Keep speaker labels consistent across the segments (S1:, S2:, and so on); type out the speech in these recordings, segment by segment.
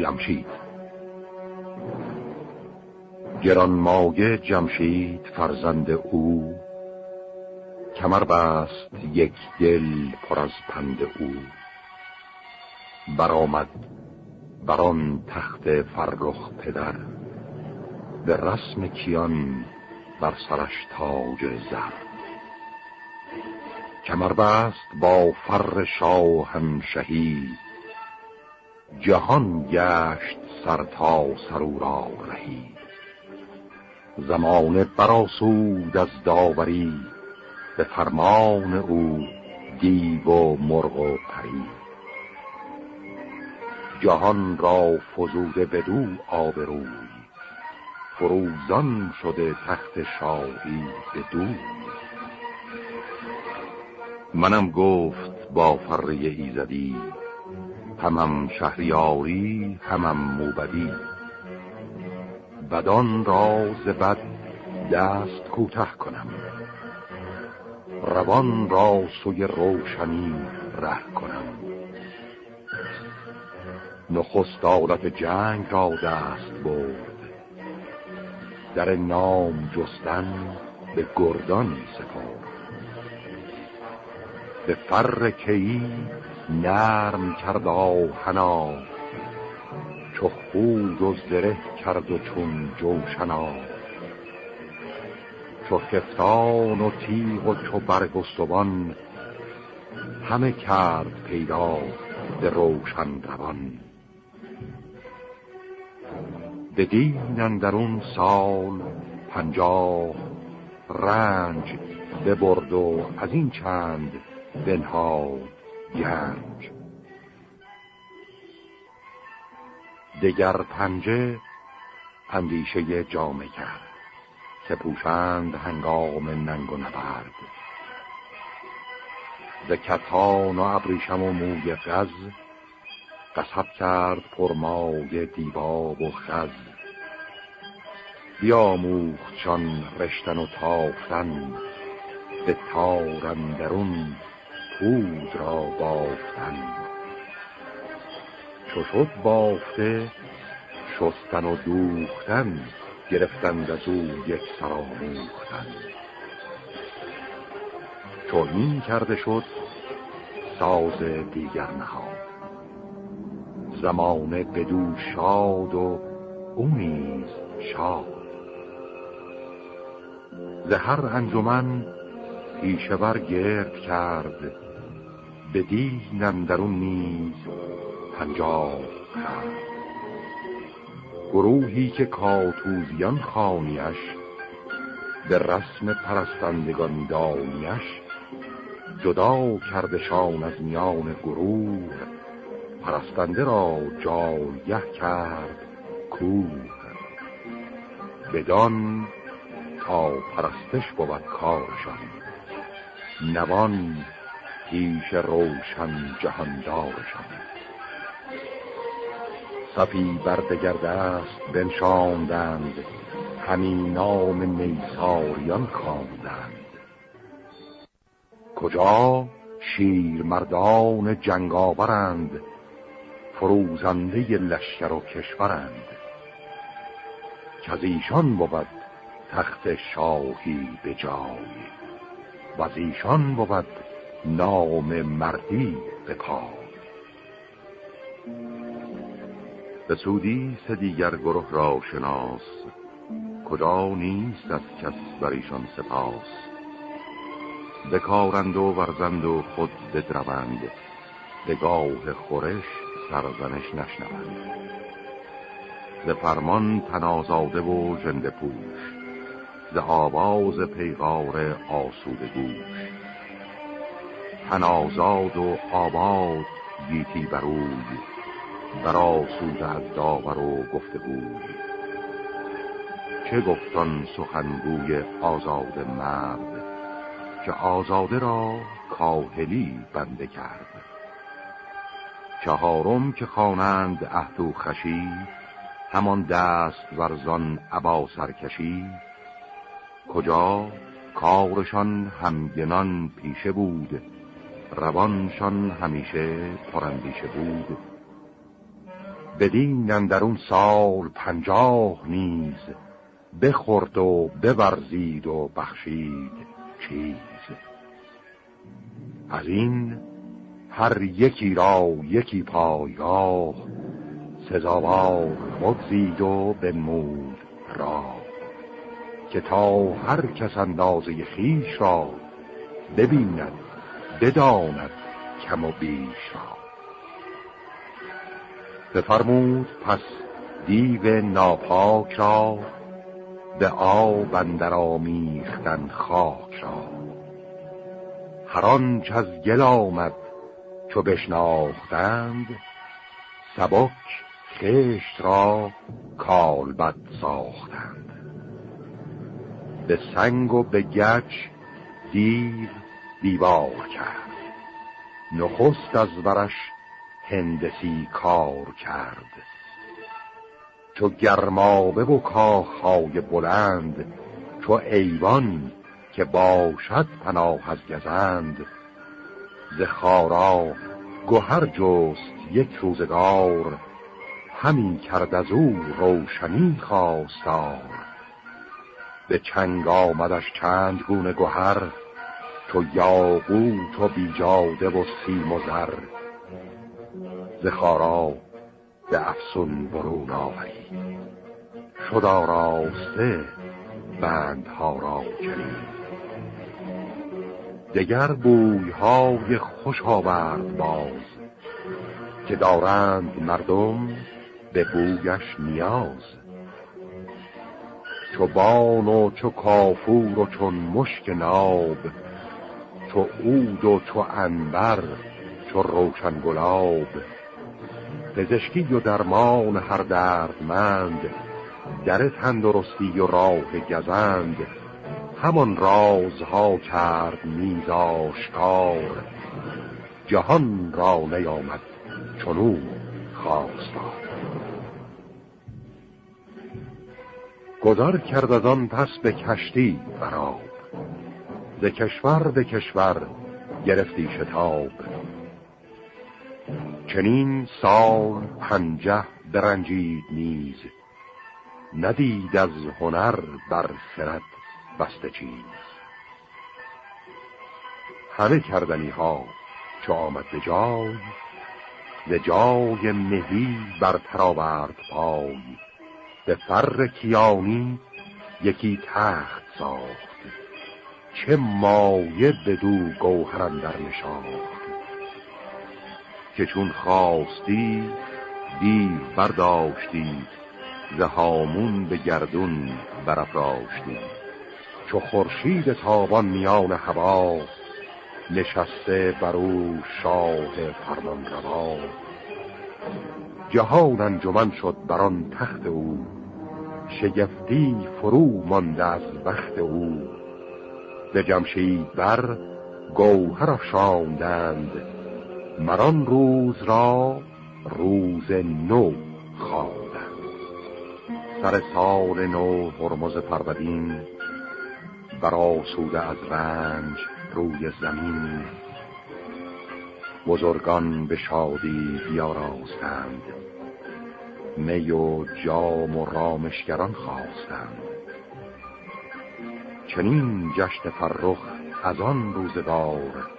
S1: جمشید. گرانمایه جمشید فرزند او کمر بست یک دل پر از پند او. برآمد بران تخت فرخ پدر به رسم کیان بر سرش تاج زر. کمر بست با فر شاهم شهید جهان گشت سر تا سرو را رهی. زمان براسود از داوری به فرمان او دیو و مرغ و پری. جهان را فزوده بدو آبروی فروزان شده تخت شاهی به دو منم گفت با فره ایزدی همم شهریاری همم موبدی. بدان راز بد دست کوته کنم. روان را سوی روشنی ره کنم. نخست آلت جنگ را دست برد. در نام جستن به گردان سپرد. به فر کهی نرم کرد آهنا چو خود و زره کرد و چون جوشنا. چو خفتان و تیغ و چو برگ و سبان همه کرد پیدا به روشن روان. در اون سال پنجاه رنج ببرد و از این چند بنها گنج. دگر پنجه اندیشه جامه کرد. که پوشند هنگام ننگ و نبرد. ز کتان و ابریشم و موی غز قصب کرد پرمای دیباب و خز. بیاموختشان رشتن و تافتن به تارندرون پود را بافتن چو شد بافته شستن و دوختن گرفتند از او یک سراموختن چون این کرده شد ساز دیگر نهاد. زمانه بدو شاد و او نیز شاد. ز هر انجمن پیشور گرد کرد به نندرون نیز پنجاب کرد گروهی که کاتوزیان خانیش به رسم پرستندگان دانیش جدا کردشان از میان گروه پرستنده را جایه کرد کوه. بدان تا پرستش بود کارشان نوان پیش روشن جهاندارشان صفی بردگر دست بنشاندند همین نام نیساریان کاندند کجا شیر مردان جنگاورند فروزنده لشکر و کشورند. که ایشان بود تخت شاهی به جای و از ایشان بود نام مردی به پای. به سودی سه دیگر گروه را شناس کجا نیست از کس بر ایشان سپاس. بکارند و ورزند و خود بدروند به گاه خورش سرزنش نشنوند. ز فرمان تنازاده و جنده پوش ز آواز پیغار آسود گوش. تنازاد و آباد گیتی بروی بر آسود از داور و گفتگوی. چه گفتان سخنگوی آزاد مرد که آزاده را کاهلی بنده کرد؟ چهارم که خوانند عهد و خشی همان دست ورزان عبا سرکشی. کجا؟ کارشان همگنان پیشه بود. روانشان همیشه پرندیشه بود. بدین در اون سال پنجاه نیز بخورد و بورزید و بخشید چیز. از این هر یکی را یکی پایگاه سزاوار بگزید و بنمود را. که تا هر کس اندازه خیش را ببیند بداند کم و بیش را. بفرمود پس دیو ناپاک را به آب اندر آمیختن خاک را. هر آنچ از گل آمد چو بشناختند سبک خشت را کالبد ساختند. به سنگ و به گچ دیو دیوار کرد. نخست از برش هندسی کار کرد. چو گرمابه و کاخهای بلند چو ایوان که باشد پناه از گزند. ز خارا گوهر جست یک روزگار همین کرد از او روشنی خواستار. به چنگ آمدش چند گونه گوهر تو یاقوت و بیجاده و سیم و زر ز خارا به افسون برون آورید شد آراسته بندها را کنید دگر بویهای خوش آورد باز که دارند مردم به بویش نیاز. چو بان و چو کافور و چون مشک ناب چو عود و چو انبر چو روشن گلاب. پزشکی و درمان هر دردمند در تندرستی و راه گزند. همان رازها کرد نیز آشکار. جهان را نیامد چونو خواستار. گذر کرد از آن پس به کشتی براب ز کشور به کشور گرفتی شتاب. چنین سال پنجه برنجید نیز ندید از هنر بر خرد بسته چیز. همه کردنی ها چو آمد به جای به جای مهی بر آورد پای به فر کیانی یکی تخت ساخت. چه مایه بدو گوهرم در نشاخت که چون خواستی دیو برداشتی زهامون به گردون برافراشتی. چو خورشید تابان میان هوا نشسته بر او شاه فرمان روا. جهان انجمن شد بر آن تخت او شگفتی فرو مانده از وقت او. به جمشید بر گوهر افشاندند مران روز را روز نو خواندند. سر سال نو هرمز فرودین براسوده از رنج روی زمین. بزرگان به شادی بیاراستند می و جام و رامشگران خواستند. چنین جشن فرخ از آن روزگار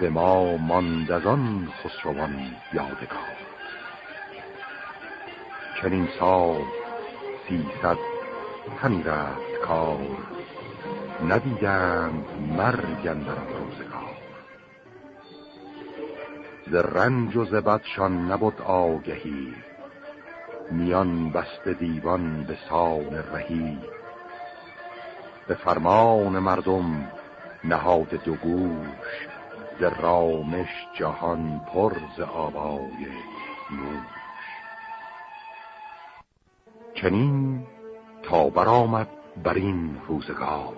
S1: به ما ماند از آن خسروان یادگار. چنین سال سیصد همی رفت کار ندیدند مرگ اندر روزگار. ز رنج و ز بدشان نبود آگهی میان بست دیوان به سان رهی. به فرمان مردم نهاد دو گوش ز رامش جهان پر ز آوای نوش. چنین تا برآمد بر این روزگار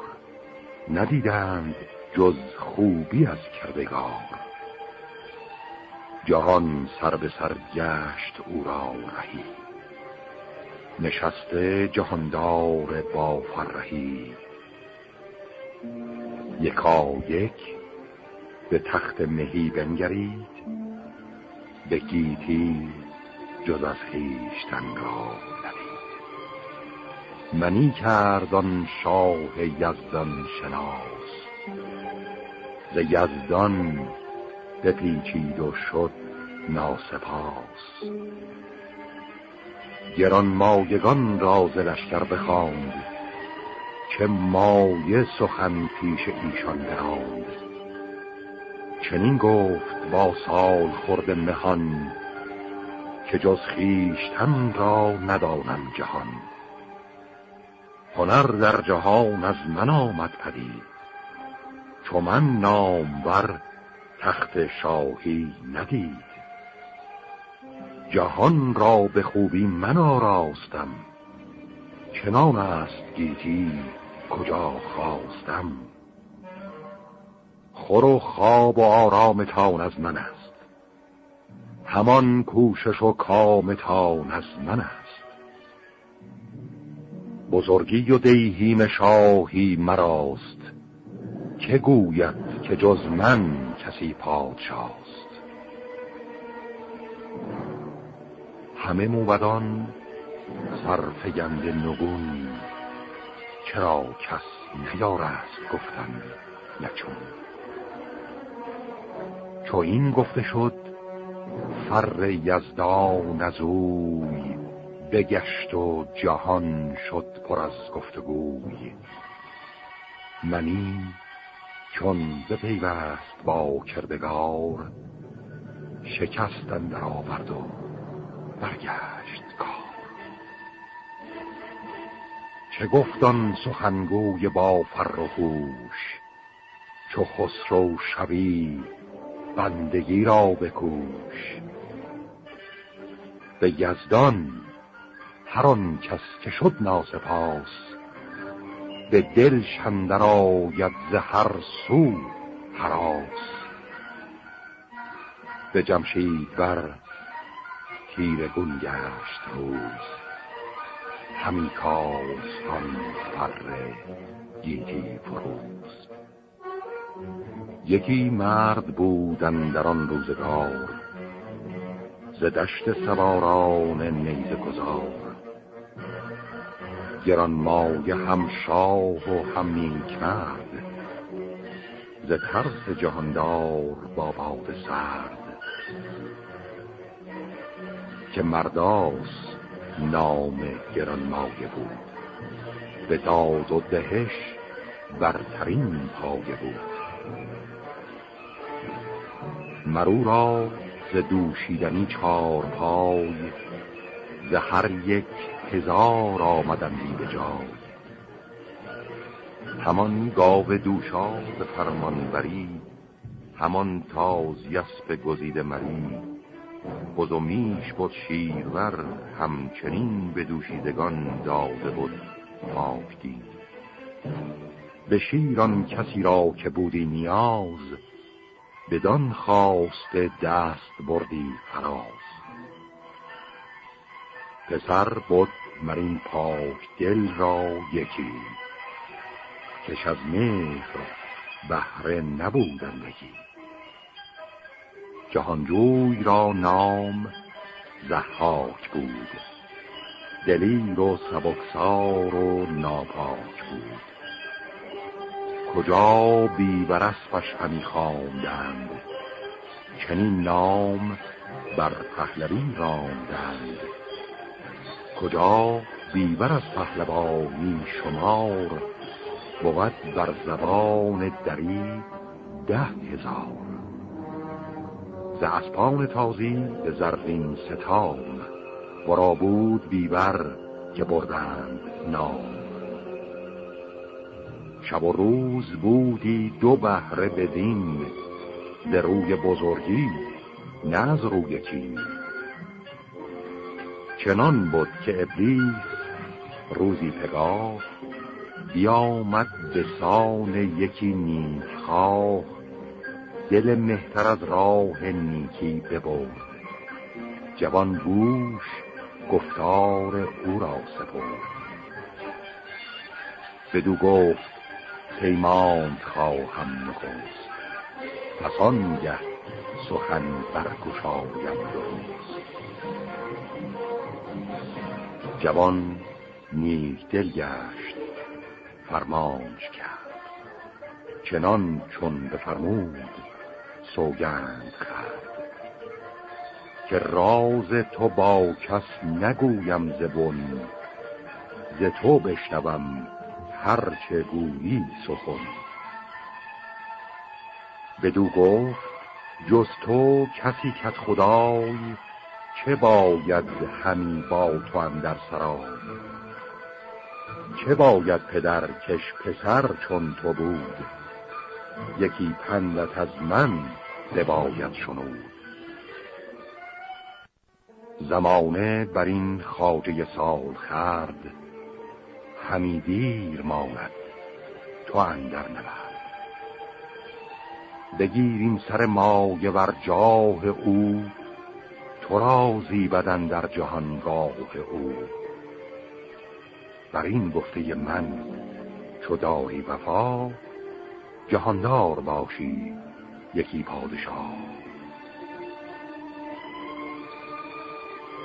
S1: ندیدند جز خوبی از کردگار. جهان سر به سر گشت او را رهی نشسته جهاندار با فرهی. یکا یک به تخت مهی بنگرید به گیتی جز از خیشتن را ندید منی کردان شاه یزدان شناس ز یزدان بپیچید و شد ناسپاس. گران مایگان را ز لشکر بخواند که مایه سخن پیش ایشان براند. چنین گفت با سال خورد مهان که جز خیشتن را ندانم جهان. هنر در جهان از من آمد پدید چو من بر تخت شاهی ندید. جهان را به خوبی من آراستم چنان است گیتی کجا خواستم. خور و خواب و آرامتان از من است. همان کوشش و کامتان از من است. بزرگی و دیهیم شاهی مراست. که گوید که جز من کسی پادشاست؟ همه موبدان سرفگند نگون چرا کس نیارست گفتن نچون چو این گفته شد فر یزدان از اوی بگشت و جهان شد پر از گفتگوی. منی چون بپیوست با کردگار شکستن در آورد و برگشت. چه گفتان سخنگوی با فر و هوش چو خسرو شوی بندگی را بکوش. به یزدان هر آن کس که شد ناسپاس به دل شندر آید ز هر سو حراس به جمشید بر تیر گون گشت همی کاستان فر گیتی فروز. یکی مرد بودن در آن روزگار ز دشت سواران نیزه گذار. گران مایه هم شاه و هم نیک مرد ز ترس جهاندار با باد سرد. که مرداس نام گران مایه بود. به داد و دهش برترین پایه بود. مرو را ز دوشیدنی چار پای ز هر یک هزار آمدندی به جای. همان گاو دوشاد فرمان بری همان تاز یسب گزید مری بز و میش بود شیرور همچنین به دوشیدگان داده بود پاک دید. به شیران کسی را که بودی نیاز بدان خواست دست بردی فراز. پسر بود مرین پاک دل را یکی کش از مهر بهره نبودن بگی جهانجوی را نام زحاک بود. دلیر و سبکسار و ناپاک بود. کجا بی برسپش همی خواندند؟ چنین نام بر پهلوی راندند. کجا بیبر از پهلوانی شمار بود بر زبان دری ده هزار. ز اسپان تازی به زرین ستام. ورا بود بیبر که بردند نام. شب و روز بودی دو بهره بدین. به روی بزرگی نه از روی کی چنان بود که ابلیس روزی پگاه بیامد به سان یکی نیکخواه. دل مهتر از راه نیکی ببرد. جوان گوش گفتار او را سپرد. بدو گفت پیمان خواهم نخست. پس آنگه سخن برگشایم درست. جوان نیک دل گشت فرمانش کرد. چنان چون بفرمود سوگند خرد که راز تو با کس نگویم زبون ز تو بشنوم هرچه گویی سخن. بدو گفت جز تو کسی کت خدای چه باید همی با تو اندر سرای؟ چه باید پدر کش پسر چون تو بود؟ یکی پندت از من بباید شنود زمانه بر این خاجه سال خرد همی دیر ماند تو اندر نبرد. بگیر این سر مایه ور جاه او تو را زیبدن در جهانگاه او. بر این گفته من چو داری وفا جهاندار باشی یکی پادشاه.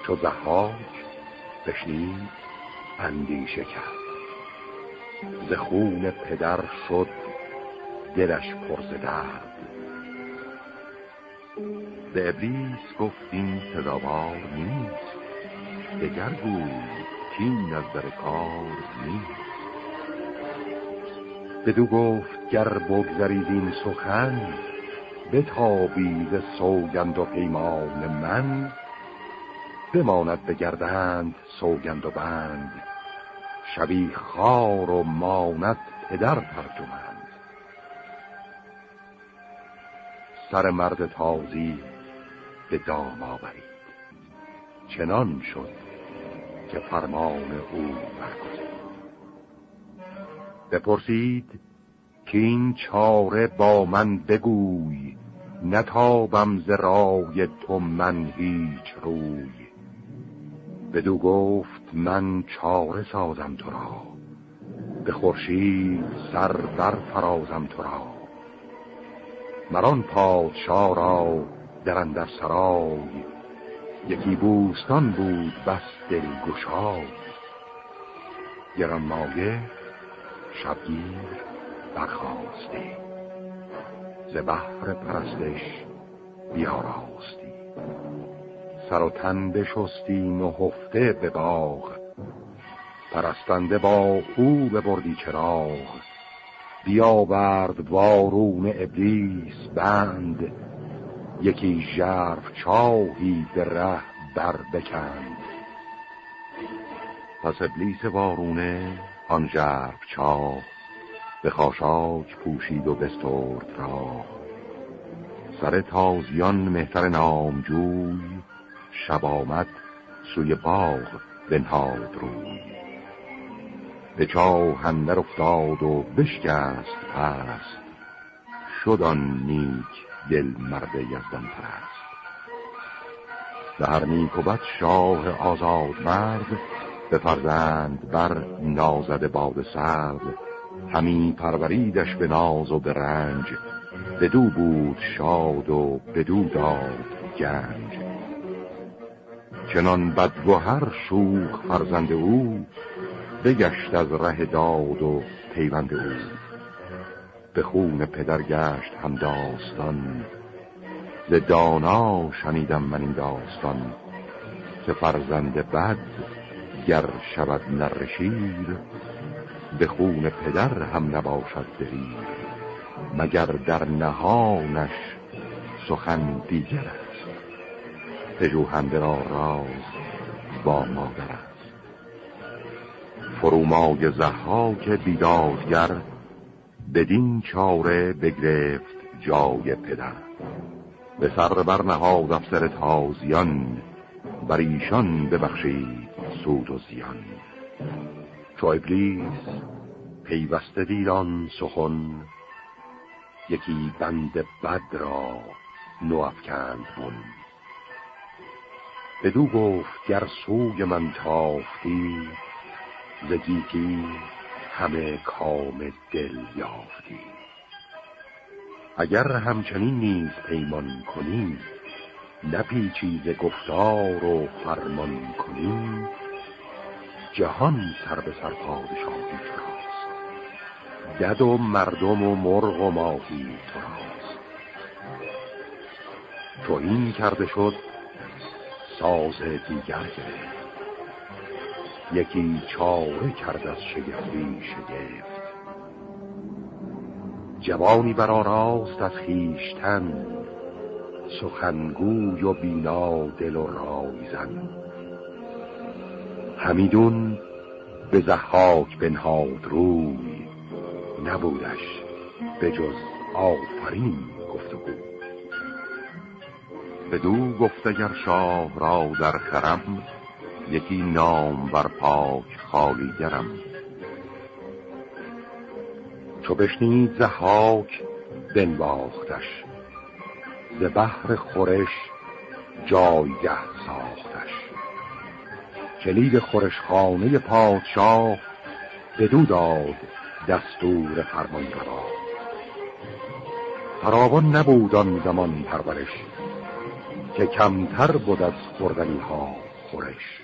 S1: چو زحاک بشنید اندیشه کرد. ز خون پدر شد دلش پرز درد. به ابلیس گفت این سزاوار نیست دگر بود کین از در کار نیست. بدو گفت گر بگذرید این سخن بتابید سوگند و پیمان من. بماند بگردند سوگند و بند شبی خار و ماند پدر ترجمند. سر مرد تازی به دام آورید. چنان شد که فرمان او برگزید. بپرسید که این چاره با من بگوی نتابم ز رای تو من هیچ روی. بدو گفت من چاره سازم تو را. به خورشید سر بر فرازم تو را. مران پادشاه را در اندر سرای. یکی بوستان بود بس دلگشای. مایه شبگیر برخواستی ز بحر پرستش بیاراستی سر و تن بشستین و هفته به باغ. پرستنده با او ببردی چراغ. بیاورد وارون ابلیس بند. یکی ژرف چاهی به ره بر بکند. پس ابلیس وارونه آن ژرف چاه به خاشاک پوشید و بسترد را. سر تازیان مهتر نامجوی شب آمد سوی باغ بنهاد روی. به چاه اندر افتاد و بشکست پست شد آن نیک دل مرد یزدان پرست. به هر نیک و بد شاه آزاد مرد به فرزند بر نازد باد سرد همی پروریدش به ناز و به رنج. بدو بود شاد و بدو داد گنج. چنان بدگوهر شوخ فرزند او بگشت از ره داد و پیوند او. به خون پدر گشت هم داستان. ز دانا شنیدم من این داستان. که فرزند بد گر شود نرشیر به خون پدر هم نباشد دلیر. مگر در نهانش سخن دیگر است؟ پژوهنده را راز با مادر است. فرومای زحاک بیدادگر بدین چاره بگرفت جای پدر. به سر برنهاد افسر تازیان بر ایشان ببخشید. سود و زیان. چو ابلیس پیوسته دیدان سخن یکی بند بد را نو افکند بون بدو گفت گر سوی من تافتی زگیتی همه کام دل یافتی. اگر همچنین نیز پیمان کنی نپیچی ز گفتار و فرمان کنی جهان سر به سر پادشاهی راست. دد و مردم و مرغ و ماهی تو چو این کرده شد ساز دیگر گرفت. یکی چاره کرد از شگفتی شگفت. جوانی راست از خیشتن سخنگوی و بینا دل و رایزن همیدون به زحاک بنهاد روی نبودش به جز آفرین گفت و به دو گفته گر شاه را در خرم یکی نام بر پاک خالی گرم. چو بشنید زحاک بنواختش. ز بحر خورش جایگه کلید خورشخانه پادشاه بدو داد دستور فرمان روا فراوان نبود آن زمان پرورش که کمتر بود از خوردنی ها خورش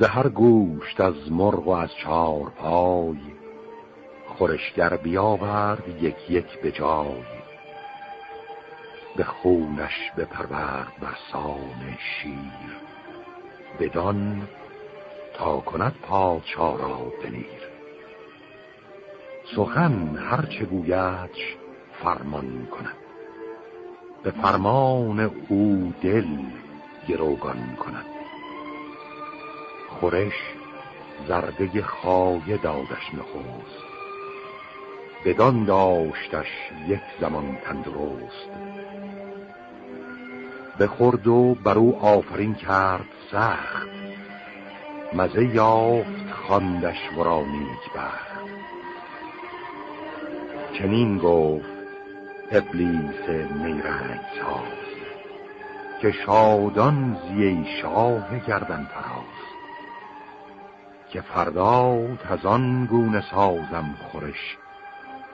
S1: زهر گوشت از مرغ و از چار پای خورشگر بیاورد یک یک به جای. به خونش بپرورد بر سام شیر. بدان تا کند پادشاه را دلیر سخن هر چه گویدش فرمان کند. به فرمان او دل گروگان کند. خورش زرده خایه دادش نخوست بدان داشتش یک زمان تندرست. بخورد و بر او آفرین کرد سخت. مزه یافت خواندش ورا نیک بخت. چنین گفت ابلیس نیرنگ ساز که شادان زیه شاه گردن پراز. که فردا از آن گونه سازم خورش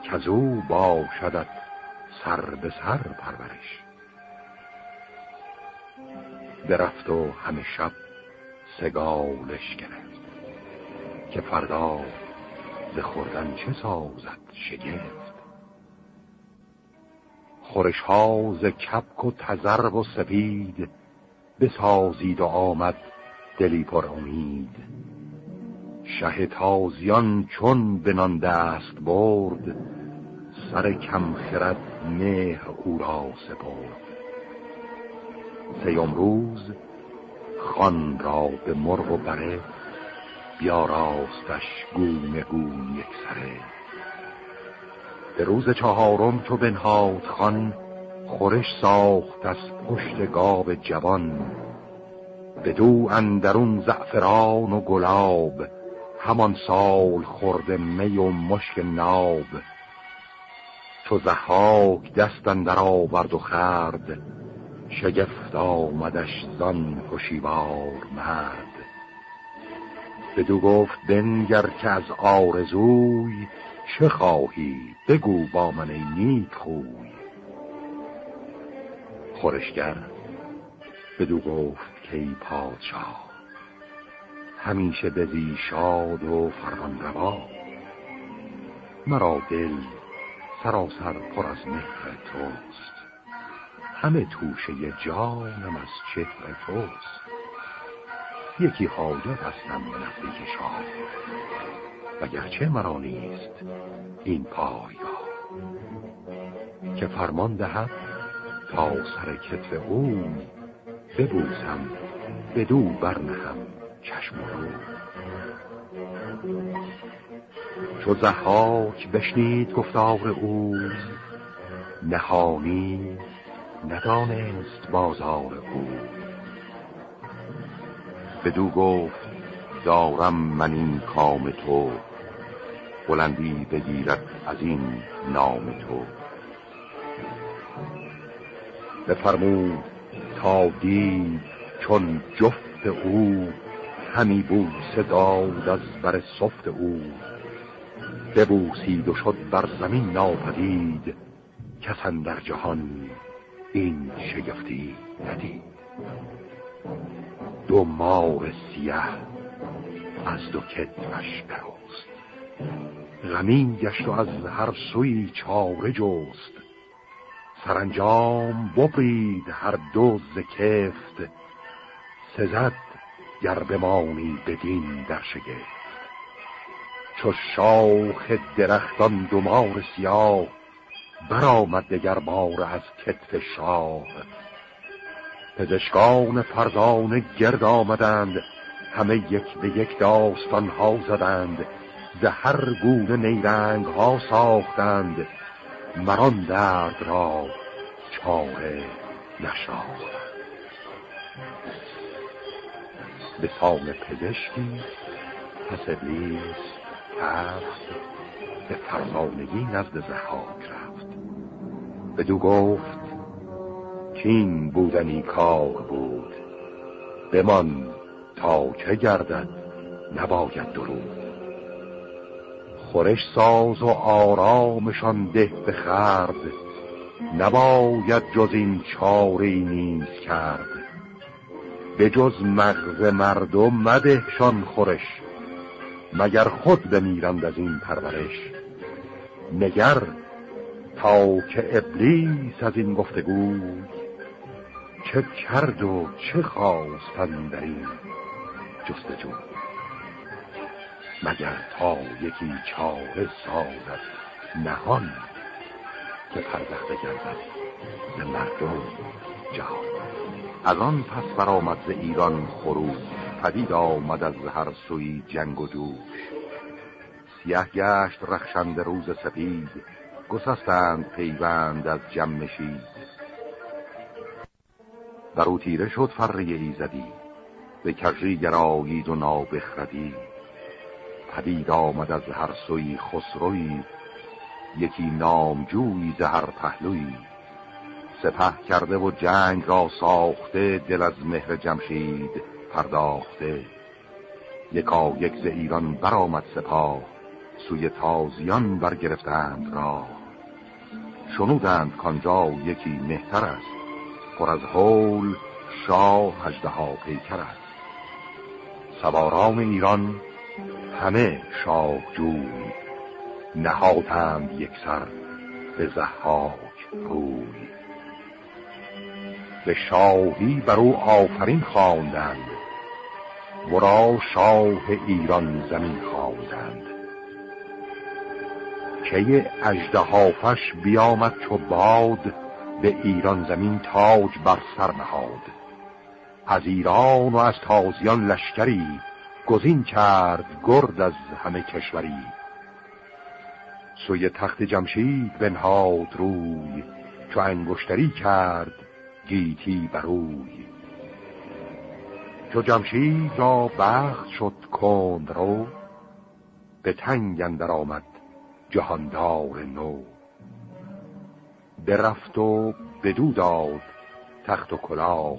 S1: که او باشدت سر به سر پرورش. درفت و همه شب سگالش گرفت که فردا ز خوردن چه سازد شگفت. خورش ها ز کپک و تزرب و سپید بسازید و آمد دلی پر امید. شه تازیان چون بنان دست برد سر کم خرد مهر او را سپرد. سیام روز خان را به مرغ و بره بیاراستش گونه گون یک سره. به روز چهارم چو بنهاد خان خورش ساخت از پشت گاب جوان. به دو اندرون زعفران و گلاب همان سال خورده می و مشک ناب. چو زحاک دستن در آورد و خرد شگفت آمدش زان خوشیوار مرد. بدو گفت بنگر که از آرزوی چه خواهی؟ بگو با من نیک خوی. خورشگر بدو گفت که ای پادشاه همیشه بزی شاد و فرمان روا مرا دل سراسر پر از مهر توست. همه توشه جانم از چهر توست. یکی حاجت هستم به نزدیک شاه وگرچه مرا نیست این پایگاه. که فرمان دهد تا سر کتف او ببوسم بدو برنهم چشم رو چو زحاک بشنید گفتار او نهانی ندانست بازار او بدو گفت دارم من این کام تو بلندی بگیرد از این نام تو. بفرمود تا دید چون جفت او همی بوسه داد از بر صفت او. ببوسید و شد بر زمین ناپدید کسان در جهان این شگفتی ندید. دو مار سیه از دو کتفش برست غمین گشت و از هر سوی چاره جست. سرانجام ببرید هر دو ز کفت. سزد گر بمانی بدین در شگفت. چو شاخ درختان دومار سیاه برآمد دگر بار از کتف شاه. پزشکان فرزانه گرد آمدند همه یک به یک داستان ها زدند زهر گونه نیرنگ ها ساختند. مران درد را چاره نشاختند به سام پزشکی پس ابلیس ترس به فرمانگی نزد زحاک بدو گفت کین بودنی کار بود بمان تا چه گردد نباید درود. خورش ساز و آرامشان ده به خرد نباید جز این چاری نیز کرد. به جز مغز مردم مدهشان خورش مگر خود بمیرند از این پرورش. نگر تا که ابلیس از این گفتگوی چه کرد و چه خواستن در این جستجو. مگر تا یکی چاره سازد نهان که پردخته گردد به مردم جهان. از آن پس برآمد ز ایران خروج. پدید آمد از هر سوی جنگ و جوش. سیه گشت رخشنده روز سپید. گسستند پیوند از جمشید بر تیره شد فره ایزدی به کجی گرایید و نابخردی. پدید آمد از هر سوی خسروی یکی نامجوی زهر پهلوی. سپه کرده و جنگ را ساخته دل از مهر جمشید پرداخته. یکا یک ز ایران برآمد سپاه سوی تازیان برگرفتند را شنودند کانجا یکی مهتر است. پر از حول شاه هجده پیکر است. سواران ایران همه شاه جوی نهادند یک سر به زحاک روی به شاهی بر او آفرین خواندند ورا شاه ایران زمین خواندند. که اجدهافش بیامد چو باد به ایران زمین تاج بر سر نهاد. از ایران و از تازیان لشکری گزین کرد گرد از همه کشوری. سوی تخت جمشید بنهاد روی چو انگشتری کرد گیتی بروی چو جمشید را بخت شد کند رو به تنگ اندر آمد جهاندار نو. برفت و بدو داد تخت و کلاه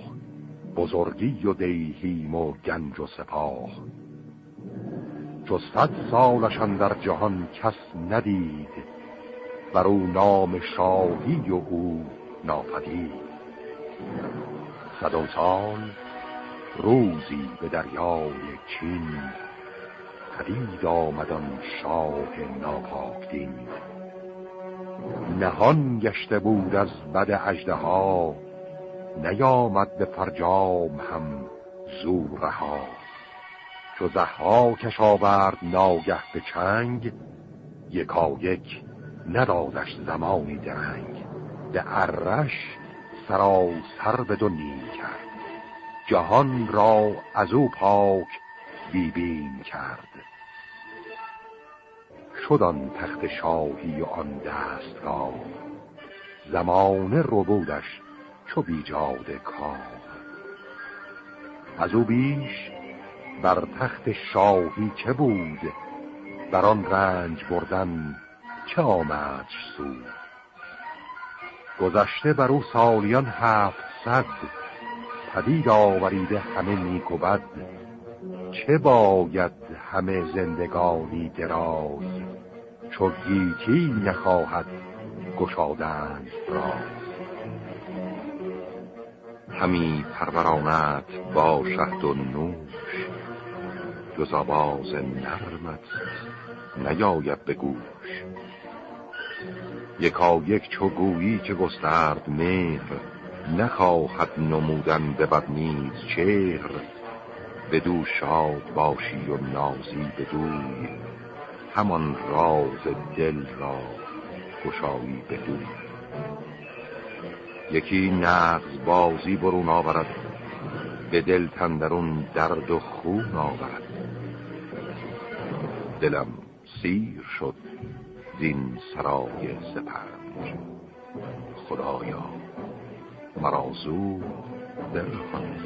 S1: بزرگی و دیهیم و گنج و سپاه. چو صد سالشان در جهان کس ندید بر او نام شاهی و او ناپدید. صد سال روزی به دریای چین پدید آمدان شاه ناپاک دین نهان گشته بود از بد اجده ها نیامد به فرجام هم زور ها چو زها کش آورد ناگه به چنگ یکا یک ندادش زمانی درنگ. به ارش سراسر به دو نیم کرد. جهان را از او پاک بیبین کرد. شد آن تخت شاهی و آن دست را زمان ربودش چو بیجاد کار از او بیش بر تخت شاهی چه بود؟ بر آن رنج بردن چه آمدش سود گذشته بر او سالیان هفت صد پدید آوریده همه نیک و بد. چه باید همه زندگانی دراز؟ چو گیتی نخواهد گشادند راز همی پرورانت با شهد و نوش جز آواز نرمت نیاید به گوش. یکا یک چو گویی که گسترد مهر نخواهد نمودن به بد نیز چهر. بدو شاد باشی و نازی بدوی همان راز دل را گشایی بدوی یکی نغز بازی برون آورد به دل تندرون درد و خون آورد. دلم سیر شد زین سرای سپنج. خدایا مرا زود دل کن